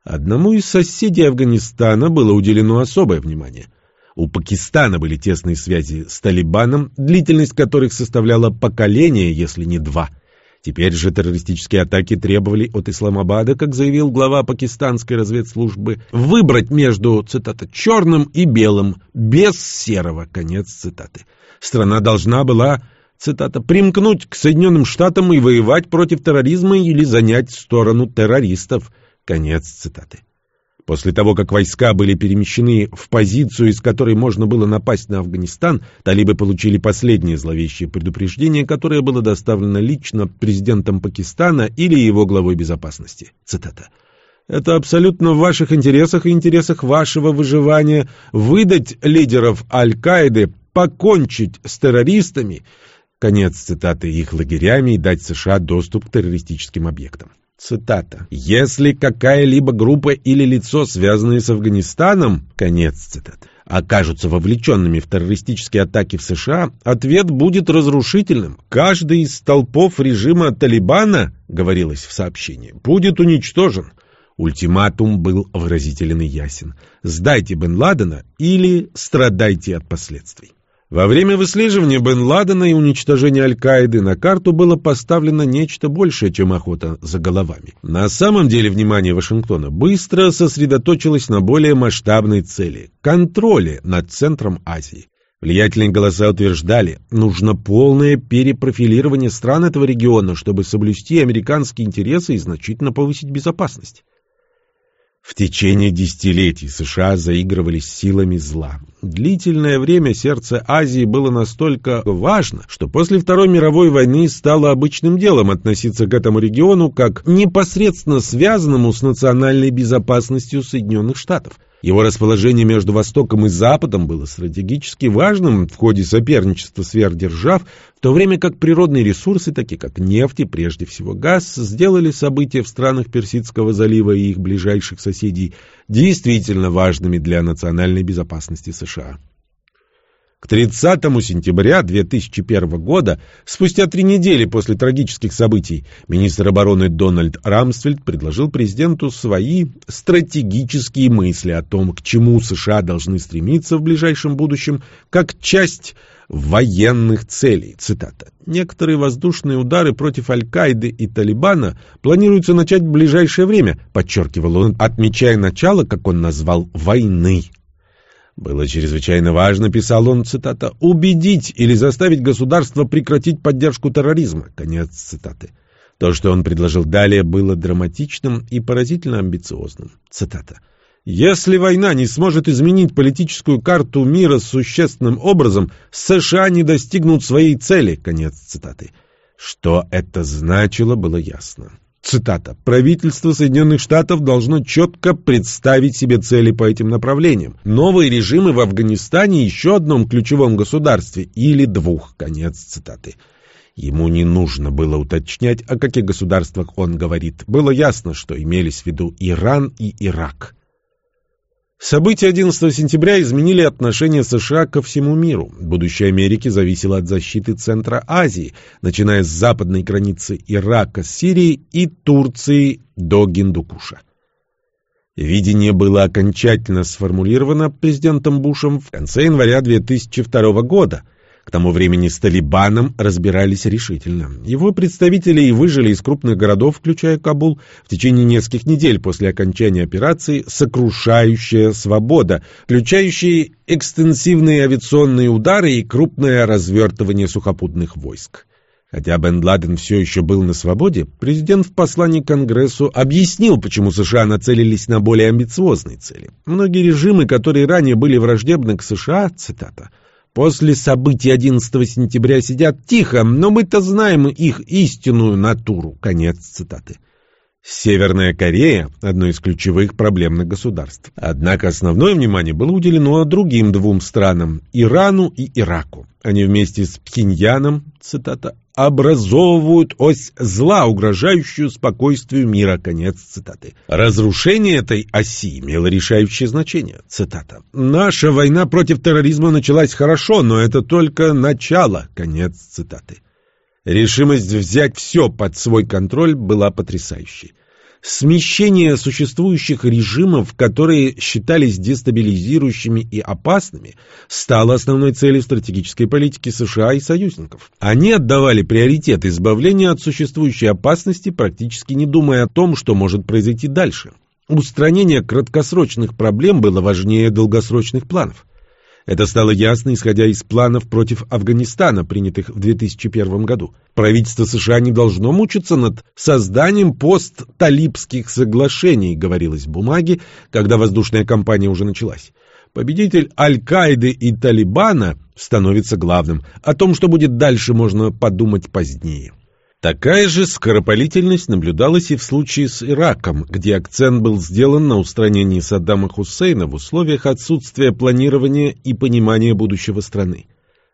Одному из соседей Афганистана было уделено особое внимание. У Пакистана были тесные связи с Талибаном, длительность которых составляла поколение, если не два. Теперь же террористические атаки требовали от Исламабада, как заявил глава пакистанской разведслужбы, выбрать между, цитата, «черным и белым, без серого», конец цитаты. Страна должна была цитата, «примкнуть к Соединенным Штатам и воевать против терроризма или занять сторону террористов». Конец цитаты. После того, как войска были перемещены в позицию, из которой можно было напасть на Афганистан, талибы получили последнее зловещее предупреждение, которое было доставлено лично президентом Пакистана или его главой безопасности. Цитата. «Это абсолютно в ваших интересах и интересах вашего выживания выдать лидеров Аль-Каиды, покончить с террористами Конец цитаты их лагерями и дать США доступ к террористическим объектам. Цитата. «Если какая-либо группа или лицо, связанные с Афганистаном, конец цитаты, окажутся вовлеченными в террористические атаки в США, ответ будет разрушительным. Каждый из столпов режима Талибана, говорилось в сообщении, будет уничтожен. Ультиматум был выразителен и ясен. Сдайте Бен Ладена или страдайте от последствий. Во время выслеживания Бен Ладена и уничтожения Аль-Каиды на карту было поставлено нечто большее, чем охота за головами. На самом деле внимание Вашингтона быстро сосредоточилось на более масштабной цели – контроле над центром Азии. Влиятельные голоса утверждали, нужно полное перепрофилирование стран этого региона, чтобы соблюсти американские интересы и значительно повысить безопасность. В течение десятилетий США заигрывали с силами зла. Длительное время сердце Азии было настолько важно, что после Второй мировой войны стало обычным делом относиться к этому региону как непосредственно связанному с национальной безопасностью Соединенных Штатов – его расположение между Востоком и Западом было стратегически важным в ходе соперничества сверхдержав, в то время как природные ресурсы, такие как нефть и прежде всего газ, сделали события в странах Персидского залива и их ближайших соседей действительно важными для национальной безопасности США. К 30 сентября 2001 года, спустя три недели после трагических событий, министр обороны Дональд Рамсфельд предложил президенту свои стратегические мысли о том, к чему США должны стремиться в ближайшем будущем, как часть военных целей. Цитата. «Некоторые воздушные удары против Аль-Каиды и Талибана планируются начать в ближайшее время», подчеркивал он, отмечая начало, как он назвал, «войны». Было чрезвычайно важно, писал он, цитата, «убедить или заставить государство прекратить поддержку терроризма». Конец цитаты. То, что он предложил далее, было драматичным и поразительно амбициозным. Цитата. «Если война не сможет изменить политическую карту мира существенным образом, США не достигнут своей цели». Конец цитаты. Что это значило, было ясно. Цитата. «Правительство Соединенных Штатов должно четко представить себе цели по этим направлениям. Новые режимы в Афганистане еще одном ключевом государстве или двух». Конец цитаты. Ему не нужно было уточнять, о каких государствах он говорит. Было ясно, что имелись в виду Иран и Ирак. События 11 сентября изменили отношение США ко всему миру. Будущее Америки зависело от защиты Центра Азии, начиная с западной границы Ирака с Сирией и Турции до Гиндукуша. Видение было окончательно сформулировано президентом Бушем в конце января 2002 года – к тому времени с Талибаном разбирались решительно. Его представители выжили из крупных городов, включая Кабул, в течение нескольких недель после окончания операции «Сокрушающая свобода», включающей экстенсивные авиационные удары и крупное развертывание сухопутных войск. Хотя Бен Ладен все еще был на свободе, президент в послании к Конгрессу объяснил, почему США нацелились на более амбициозные цели. Многие режимы, которые ранее были враждебны к США, цитата, После событий 11 сентября сидят тихо, но мы-то знаем их истинную натуру. Конец цитаты. Северная Корея – одно из ключевых проблемных государств. Однако основное внимание было уделено другим двум странам – Ирану и Ираку. Они вместе с Пхеньяном, цитата, «образовывают ось зла, угрожающую спокойствию мира». Конец цитаты. Разрушение этой оси имело решающее значение. Цитата. «Наша война против терроризма началась хорошо, но это только начало». Конец цитаты. Решимость взять все под свой контроль была потрясающей. Смещение существующих режимов, которые считались дестабилизирующими и опасными, стало основной целью стратегической политики США и союзников. Они отдавали приоритет избавлению от существующей опасности, практически не думая о том, что может произойти дальше. Устранение краткосрочных проблем было важнее долгосрочных планов. Это стало ясно, исходя из планов против Афганистана, принятых в 2001 году. Правительство США не должно мучиться над созданием постталибских соглашений, говорилось в бумаге, когда воздушная кампания уже началась. Победитель Аль-Каиды и Талибана становится главным. О том, что будет дальше, можно подумать позднее. Такая же скоропалительность наблюдалась и в случае с Ираком, где акцент был сделан на устранении Саддама Хусейна в условиях отсутствия планирования и понимания будущего страны.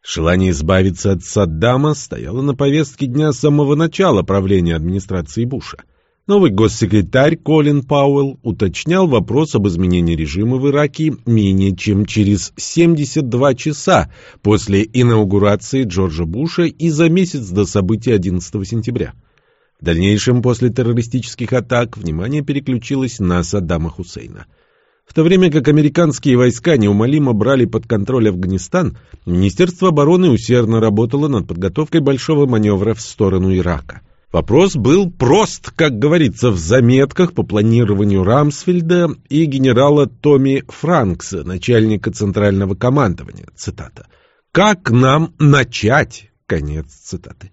Желание избавиться от Саддама стояло на повестке дня с самого начала правления администрации Буша. Новый госсекретарь Колин Пауэлл уточнял вопрос об изменении режима в Ираке менее чем через 72 часа после инаугурации Джорджа Буша и за месяц до событий 11 сентября. В дальнейшем, после террористических атак, внимание переключилось на Саддама Хусейна. В то время как американские войска неумолимо брали под контроль Афганистан, Министерство обороны усердно работало над подготовкой большого маневра в сторону Ирака. Вопрос был прост, как говорится в заметках по планированию Рамсфельда и генерала Томми Франкса, начальника Центрального командования. Цитата. как нам начать? Конец цитаты.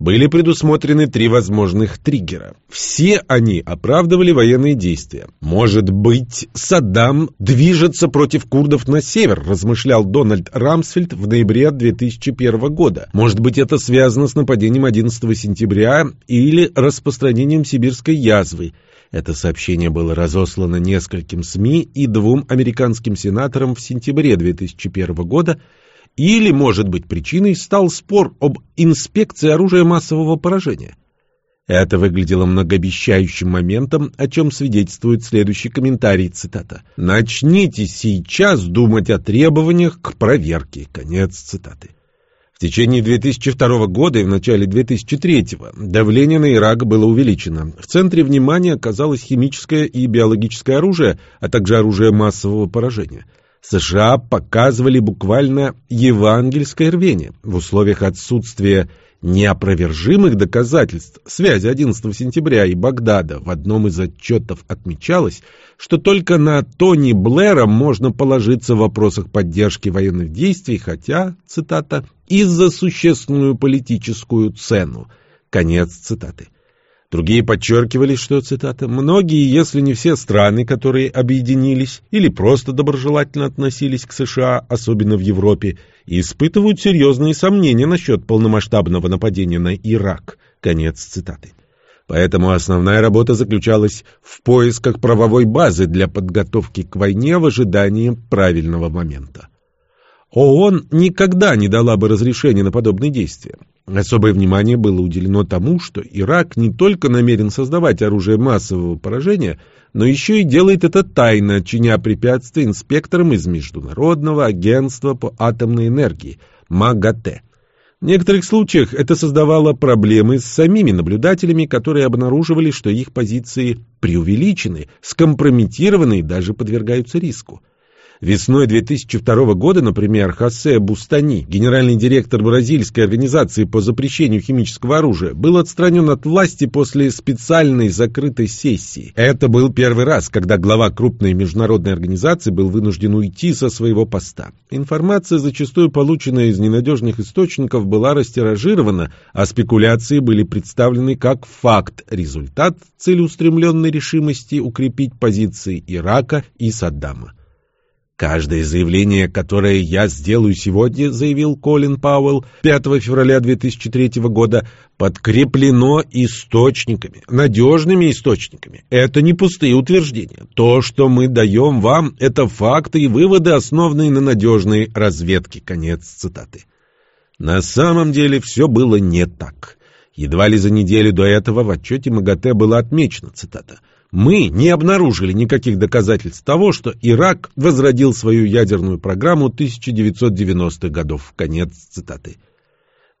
Были предусмотрены три возможных триггера. Все они оправдывали военные действия. «Может быть, Саддам движется против курдов на север», размышлял Дональд Рамсфельд в ноябре 2001 года. «Может быть, это связано с нападением 11 сентября или распространением сибирской язвы». Это сообщение было разослано нескольким СМИ и двум американским сенаторам в сентябре 2001 года, или, может быть, причиной стал спор об инспекции оружия массового поражения. Это выглядело многообещающим моментом, о чем свидетельствует следующий комментарий, цитата. «Начните сейчас думать о требованиях к проверке». Конец цитаты. В течение 2002 года и в начале 2003 давление на Ирак было увеличено. В центре внимания оказалось химическое и биологическое оружие, а также оружие массового поражения – США показывали буквально евангельское рвение в условиях отсутствия неопровержимых доказательств связи 11 сентября и Багдада. В одном из отчетов отмечалось, что только на Тони Блэра можно положиться в вопросах поддержки военных действий, хотя, цитата, «из-за существенную политическую цену». Конец цитаты. Другие подчеркивали, что, цитата, «многие, если не все страны, которые объединились или просто доброжелательно относились к США, особенно в Европе, испытывают серьезные сомнения насчет полномасштабного нападения на Ирак». Конец цитаты. Поэтому основная работа заключалась в поисках правовой базы для подготовки к войне в ожидании правильного момента. ООН никогда не дала бы разрешения на подобные действия. Особое внимание было уделено тому, что Ирак не только намерен создавать оружие массового поражения, но еще и делает это тайно, чиня препятствия инспекторам из Международного агентства по атомной энергии МАГАТЭ. В некоторых случаях это создавало проблемы с самими наблюдателями, которые обнаруживали, что их позиции преувеличены, скомпрометированы и даже подвергаются риску. Весной 2002 года, например, Хосе Бустани, генеральный директор бразильской организации по запрещению химического оружия, был отстранен от власти после специальной закрытой сессии. Это был первый раз, когда глава крупной международной организации был вынужден уйти со своего поста. Информация, зачастую полученная из ненадежных источников, была растиражирована, а спекуляции были представлены как факт, результат целеустремленной решимости укрепить позиции Ирака и Саддама. Каждое заявление, которое я сделаю сегодня, заявил Колин Пауэлл 5 февраля 2003 года, подкреплено источниками, надежными источниками. Это не пустые утверждения. То, что мы даем вам, это факты и выводы, основанные на надежной разведке. Конец цитаты. На самом деле все было не так. Едва ли за неделю до этого в отчете МАГАТЭ было отмечено, цитата, мы не обнаружили никаких доказательств того, что Ирак возродил свою ядерную программу 1990-х годов. Конец цитаты.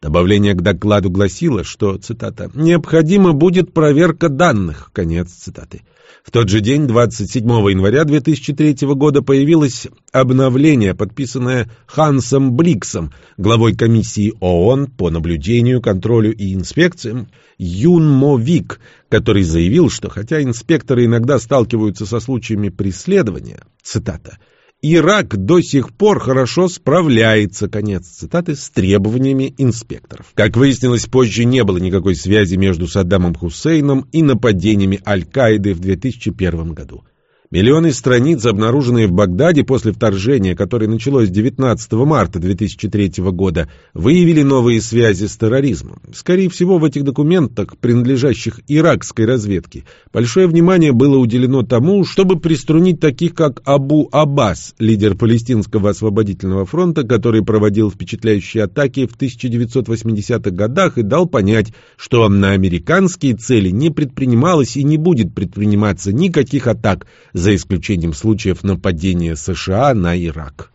Добавление к докладу гласило, что, цитата, «необходима будет проверка данных», конец цитаты. В тот же день, 27 января 2003 года, появилось обновление, подписанное Хансом Бликсом, главой комиссии ООН по наблюдению, контролю и инспекциям, Юнмовик, который заявил, что хотя инспекторы иногда сталкиваются со случаями преследования, цитата, Ирак до сих пор хорошо справляется, конец цитаты, с требованиями инспекторов. Как выяснилось, позже не было никакой связи между Саддамом Хусейном и нападениями Аль-Каиды в 2001 году. Миллионы страниц, обнаруженные в Багдаде после вторжения, которое началось 19 марта 2003 года, выявили новые связи с терроризмом. Скорее всего, в этих документах, принадлежащих иракской разведке, большое внимание было уделено тому, чтобы приструнить таких, как Абу Аббас, лидер палестинского освободительного фронта, который проводил впечатляющие атаки в 1980-х годах и дал понять, что на американские цели не предпринималось и не будет предприниматься никаких атак – за исключением случаев нападения США на Ирак.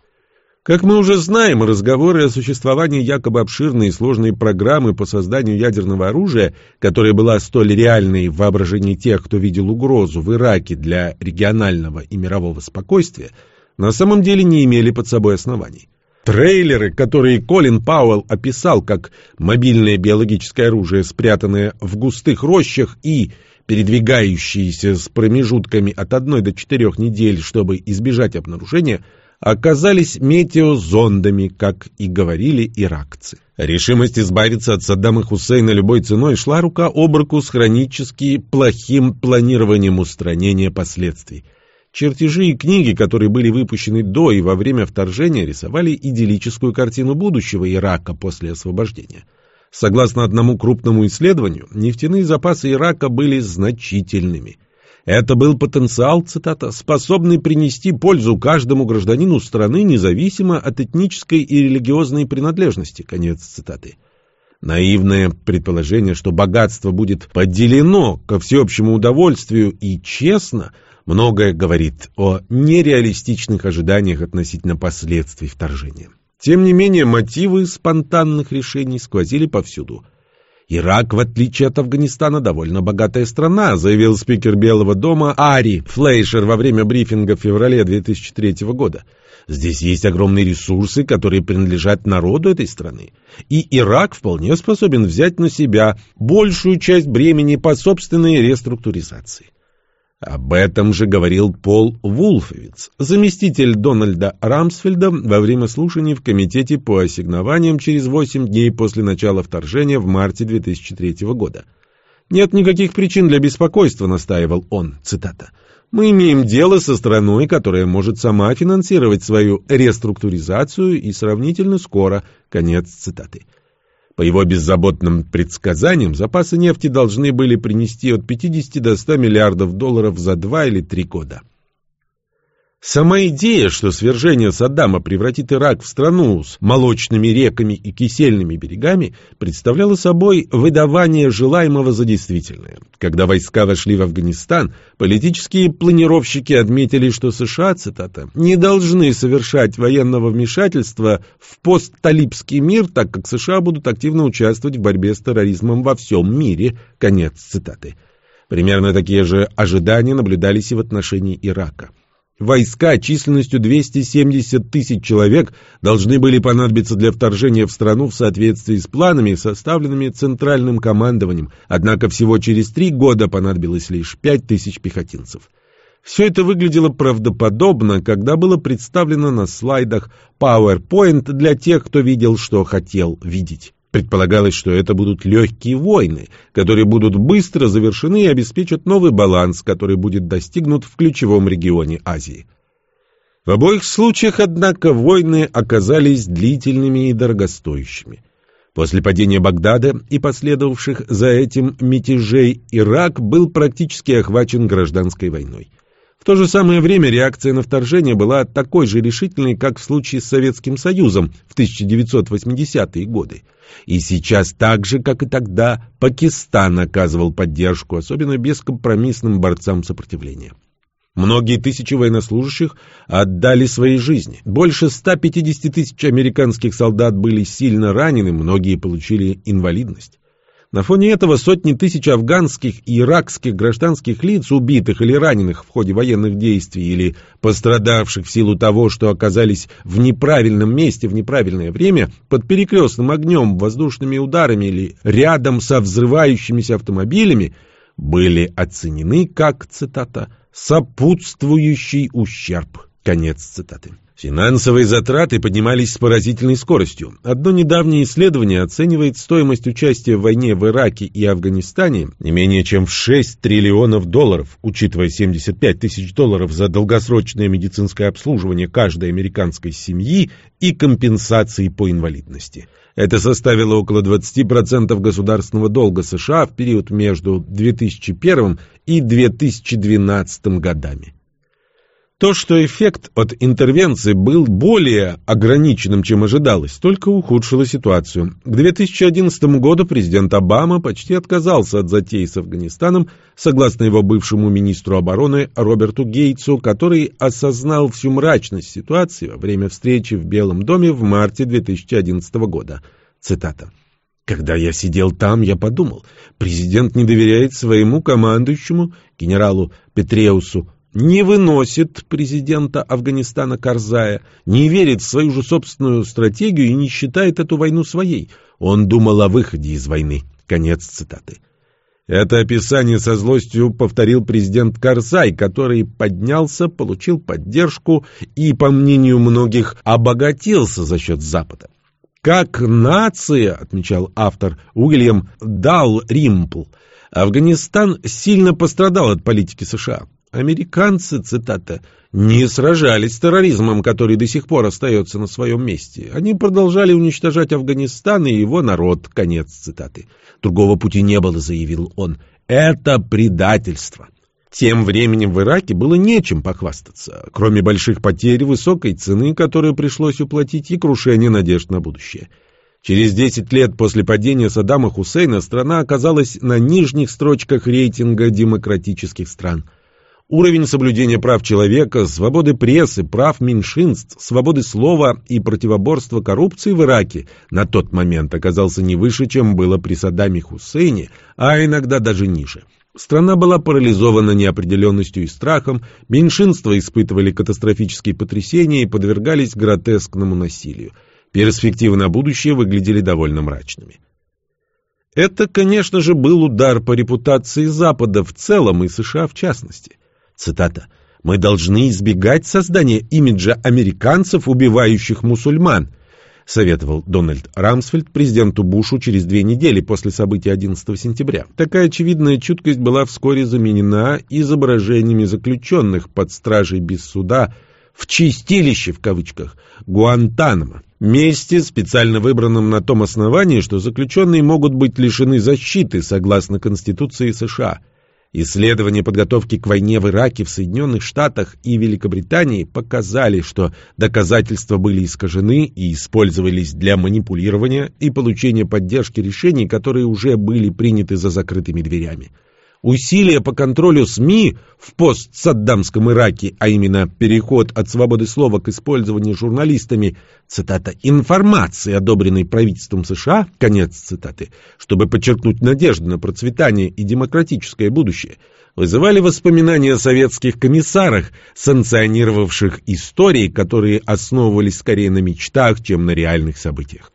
Как мы уже знаем, разговоры о существовании якобы обширной и сложной программы по созданию ядерного оружия, которая была столь реальной в воображении тех, кто видел угрозу в Ираке для регионального и мирового спокойствия, на самом деле не имели под собой оснований. Трейлеры, которые Колин Пауэлл описал как мобильное биологическое оружие, спрятанное в густых рощах и передвигающиеся с промежутками от одной до четырех недель, чтобы избежать обнаружения, оказались метеозондами, как и говорили иракцы. Решимость избавиться от Саддама Хусейна любой ценой шла рука об руку с хронически плохим планированием устранения последствий. Чертежи и книги, которые были выпущены до и во время вторжения, рисовали идиллическую картину будущего Ирака после освобождения. Согласно одному крупному исследованию, нефтяные запасы Ирака были значительными. Это был потенциал, цитата, способный принести пользу каждому гражданину страны независимо от этнической и религиозной принадлежности. Конец цитаты. Наивное предположение, что богатство будет поделено ко всеобщему удовольствию и честно, многое говорит о нереалистичных ожиданиях относительно последствий вторжения. Тем не менее, мотивы спонтанных решений сквозили повсюду – Ирак, в отличие от Афганистана, довольно богатая страна, заявил спикер Белого дома Ари Флейшер во время брифинга в феврале 2003 года. Здесь есть огромные ресурсы, которые принадлежат народу этой страны. И Ирак вполне способен взять на себя большую часть бремени по собственной реструктуризации. Об этом же говорил Пол Вулфовиц, заместитель Дональда Рамсфельда во время слушаний в Комитете по ассигнованиям через 8 дней после начала вторжения в марте 2003 года. «Нет никаких причин для беспокойства», — настаивал он, цитата. «Мы имеем дело со страной, которая может сама финансировать свою реструктуризацию и сравнительно скоро». Конец цитаты. По его беззаботным предсказаниям, запасы нефти должны были принести от 50 до 100 миллиардов долларов за два или три года. Сама идея, что свержение Саддама превратит Ирак в страну с молочными реками и кисельными берегами, представляла собой выдавание желаемого за действительное. Когда войска вошли в Афганистан, политические планировщики отметили, что США, цитата, «не должны совершать военного вмешательства в постталибский мир, так как США будут активно участвовать в борьбе с терроризмом во всем мире». Конец цитаты. Примерно такие же ожидания наблюдались и в отношении Ирака. Войска численностью 270 тысяч человек должны были понадобиться для вторжения в страну в соответствии с планами, составленными Центральным командованием, однако всего через три года понадобилось лишь 5 тысяч пехотинцев. Все это выглядело правдоподобно, когда было представлено на слайдах PowerPoint для тех, кто видел, что хотел видеть. Предполагалось, что это будут легкие войны, которые будут быстро завершены и обеспечат новый баланс, который будет достигнут в ключевом регионе Азии. В обоих случаях, однако, войны оказались длительными и дорогостоящими. После падения Багдада и последовавших за этим мятежей Ирак был практически охвачен гражданской войной. То же самое время реакция на вторжение была такой же решительной, как в случае с Советским Союзом в 1980-е годы. И сейчас так же, как и тогда, Пакистан оказывал поддержку, особенно бескомпромиссным борцам сопротивления. Многие тысячи военнослужащих отдали свои жизни. Больше 150 тысяч американских солдат были сильно ранены, многие получили инвалидность. На фоне этого сотни тысяч афганских и иракских гражданских лиц, убитых или раненых в ходе военных действий или пострадавших в силу того, что оказались в неправильном месте в неправильное время, под перекрестным огнем, воздушными ударами или рядом со взрывающимися автомобилями, были оценены как, цитата, «сопутствующий ущерб». Конец цитаты. Финансовые затраты поднимались с поразительной скоростью. Одно недавнее исследование оценивает стоимость участия в войне в Ираке и Афганистане не менее чем в 6 триллионов долларов, учитывая 75 тысяч долларов за долгосрочное медицинское обслуживание каждой американской семьи и компенсации по инвалидности. Это составило около 20% государственного долга США в период между 2001 и 2012 годами. То, что эффект от интервенции был более ограниченным, чем ожидалось, только ухудшило ситуацию. К 2011 году президент Обама почти отказался от затеи с Афганистаном, согласно его бывшему министру обороны Роберту Гейтсу, который осознал всю мрачность ситуации во время встречи в Белом доме в марте 2011 года. Цитата. Когда я сидел там, я подумал, президент не доверяет своему командующему, генералу Петреусу, не выносит президента Афганистана Карзая, не верит в свою же собственную стратегию и не считает эту войну своей. Он думал о выходе из войны. Конец цитаты. Это описание со злостью повторил президент Карзай, который поднялся, получил поддержку и, по мнению многих, обогатился за счет Запада. Как нация, отмечал автор Уильям Дал Римпл, Афганистан сильно пострадал от политики США. Американцы, цитата, не сражались с терроризмом, который до сих пор остается на своем месте. Они продолжали уничтожать Афганистан и его народ. Конец цитаты. Другого пути не было, заявил он. Это предательство. Тем временем в Ираке было нечем похвастаться, кроме больших потерь, высокой цены, которую пришлось уплатить, и крушения надежд на будущее. Через 10 лет после падения Саддама Хусейна страна оказалась на нижних строчках рейтинга демократических стран – Уровень соблюдения прав человека, свободы прессы, прав меньшинств, свободы слова и противоборства коррупции в Ираке на тот момент оказался не выше, чем было при Саддаме Хусейне, а иногда даже ниже. Страна была парализована неопределенностью и страхом, меньшинства испытывали катастрофические потрясения и подвергались гротескному насилию. Перспективы на будущее выглядели довольно мрачными. Это, конечно же, был удар по репутации Запада в целом и США в частности. Цитата. «Мы должны избегать создания имиджа американцев, убивающих мусульман», советовал Дональд Рамсфельд президенту Бушу через две недели после событий 11 сентября. Такая очевидная чуткость была вскоре заменена изображениями заключенных под стражей без суда в «чистилище» в кавычках Гуантанамо. Месте, специально выбранном на том основании, что заключенные могут быть лишены защиты согласно Конституции США – Исследования подготовки к войне в Ираке, в Соединенных Штатах и Великобритании показали, что доказательства были искажены и использовались для манипулирования и получения поддержки решений, которые уже были приняты за закрытыми дверями. Усилия по контролю СМИ в постсаддамском Ираке, а именно переход от свободы слова к использованию журналистами, цитата, информации, одобренной правительством США, конец цитаты, чтобы подчеркнуть надежду на процветание и демократическое будущее, вызывали воспоминания о советских комиссарах, санкционировавших истории, которые основывались скорее на мечтах, чем на реальных событиях.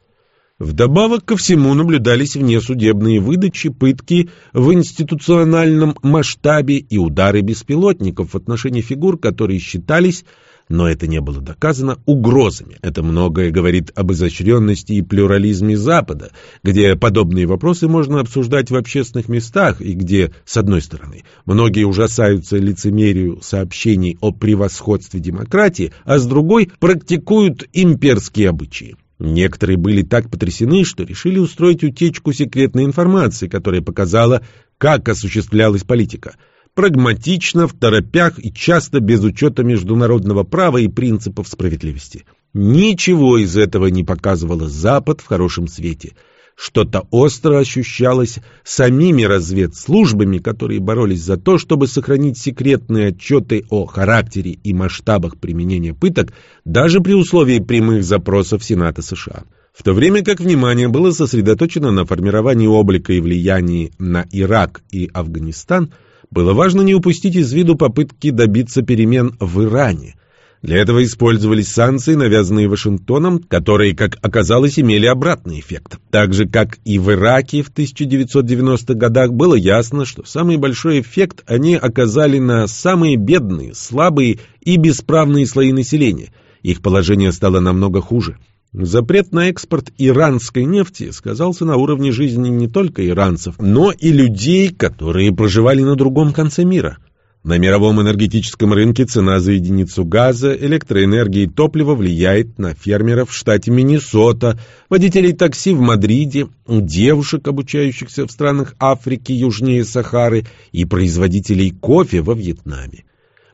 Вдобавок ко всему наблюдались внесудебные выдачи, пытки в институциональном масштабе и удары беспилотников в отношении фигур, которые считались, но это не было доказано, угрозами. Это многое говорит об изощренности и плюрализме Запада, где подобные вопросы можно обсуждать в общественных местах и где, с одной стороны, многие ужасаются лицемерию сообщений о превосходстве демократии, а с другой практикуют имперские обычаи. Некоторые были так потрясены, что решили устроить утечку секретной информации, которая показала, как осуществлялась политика. Прагматично, в торопях и часто без учета международного права и принципов справедливости. Ничего из этого не показывало Запад в хорошем свете – что-то остро ощущалось самими разведслужбами, которые боролись за то, чтобы сохранить секретные отчеты о характере и масштабах применения пыток даже при условии прямых запросов Сената США. В то время как внимание было сосредоточено на формировании облика и влиянии на Ирак и Афганистан, было важно не упустить из виду попытки добиться перемен в Иране, для этого использовались санкции, навязанные Вашингтоном, которые, как оказалось, имели обратный эффект. Так же, как и в Ираке в 1990-х годах, было ясно, что самый большой эффект они оказали на самые бедные, слабые и бесправные слои населения. Их положение стало намного хуже. Запрет на экспорт иранской нефти сказался на уровне жизни не только иранцев, но и людей, которые проживали на другом конце мира – на мировом энергетическом рынке цена за единицу газа, электроэнергии и топлива влияет на фермеров в штате Миннесота, водителей такси в Мадриде, девушек, обучающихся в странах Африки южнее Сахары и производителей кофе во Вьетнаме.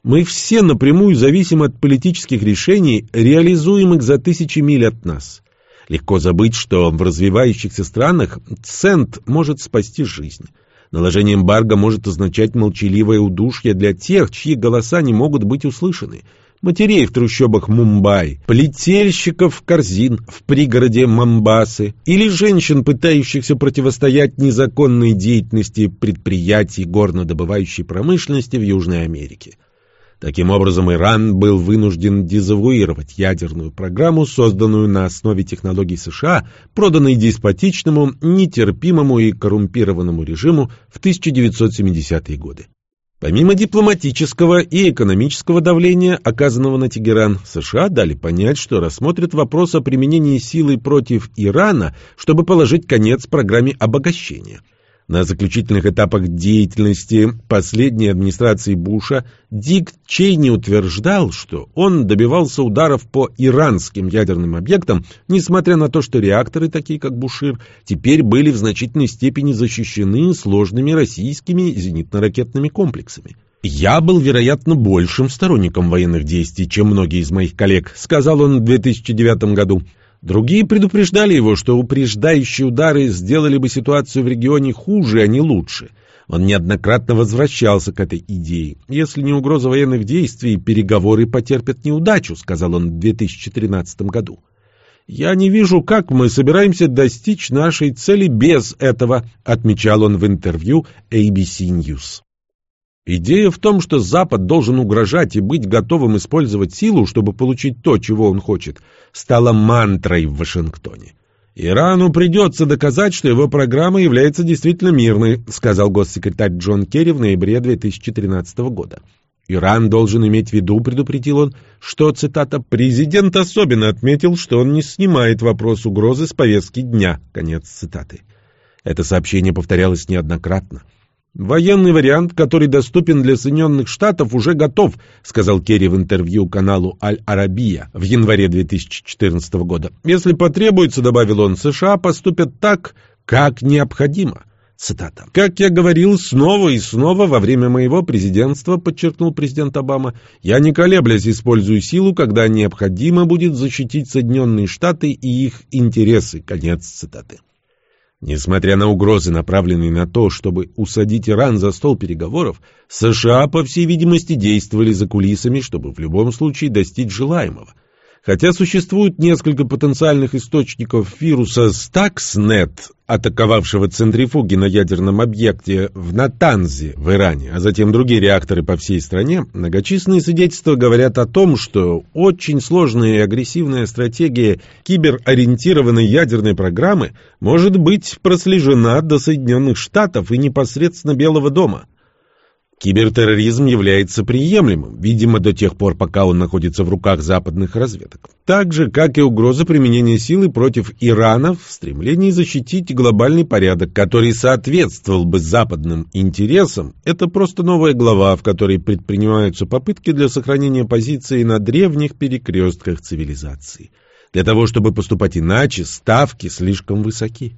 Мы все напрямую зависим от политических решений, реализуемых за тысячи миль от нас. Легко забыть, что в развивающихся странах цент может спасти жизнь. Наложение эмбарго может означать молчаливое удушье для тех, чьи голоса не могут быть услышаны. Матерей в трущобах Мумбаи, плетельщиков корзин в пригороде Мамбасы или женщин, пытающихся противостоять незаконной деятельности предприятий горнодобывающей промышленности в Южной Америке. Таким образом, Иран был вынужден дезавуировать ядерную программу, созданную на основе технологий США, проданной деспотичному, нетерпимому и коррумпированному режиму в 1970-е годы. Помимо дипломатического и экономического давления, оказанного на Тегеран, США дали понять, что рассмотрят вопрос о применении силы против Ирана, чтобы положить конец программе обогащения – на заключительных этапах деятельности последней администрации Буша Дик Чейни утверждал, что он добивался ударов по иранским ядерным объектам, несмотря на то, что реакторы, такие как Бушир, теперь были в значительной степени защищены сложными российскими зенитно-ракетными комплексами. «Я был, вероятно, большим сторонником военных действий, чем многие из моих коллег», сказал он в 2009 году. Другие предупреждали его, что упреждающие удары сделали бы ситуацию в регионе хуже, а не лучше. Он неоднократно возвращался к этой идее. «Если не угроза военных действий, переговоры потерпят неудачу», — сказал он в 2013 году. «Я не вижу, как мы собираемся достичь нашей цели без этого», — отмечал он в интервью ABC News. Идея в том, что Запад должен угрожать и быть готовым использовать силу, чтобы получить то, чего он хочет, стала мантрой в Вашингтоне. «Ирану придется доказать, что его программа является действительно мирной», сказал госсекретарь Джон Керри в ноябре 2013 года. Иран должен иметь в виду, предупредил он, что, цитата, «президент особенно отметил, что он не снимает вопрос угрозы с повестки дня», конец цитаты. Это сообщение повторялось неоднократно. «Военный вариант, который доступен для Соединенных Штатов, уже готов», сказал Керри в интервью каналу «Аль-Арабия» в январе 2014 года. «Если потребуется, — добавил он, — США поступят так, как необходимо». Цитата. «Как я говорил снова и снова во время моего президентства, — подчеркнул президент Обама, — я не колеблясь использую силу, когда необходимо будет защитить Соединенные Штаты и их интересы». Конец цитаты. Несмотря на угрозы, направленные на то, чтобы усадить Иран за стол переговоров, США, по всей видимости, действовали за кулисами, чтобы в любом случае достичь желаемого – Хотя существует несколько потенциальных источников вируса Stuxnet, атаковавшего центрифуги на ядерном объекте в Натанзе в Иране, а затем другие реакторы по всей стране, многочисленные свидетельства говорят о том, что очень сложная и агрессивная стратегия киберориентированной ядерной программы может быть прослежена до Соединенных Штатов и непосредственно Белого дома. Кибертерроризм является приемлемым, видимо, до тех пор, пока он находится в руках западных разведок. Так же, как и угроза применения силы против Ирана в стремлении защитить глобальный порядок, который соответствовал бы западным интересам, это просто новая глава, в которой предпринимаются попытки для сохранения позиции на древних перекрестках цивилизации. Для того, чтобы поступать иначе, ставки слишком высоки.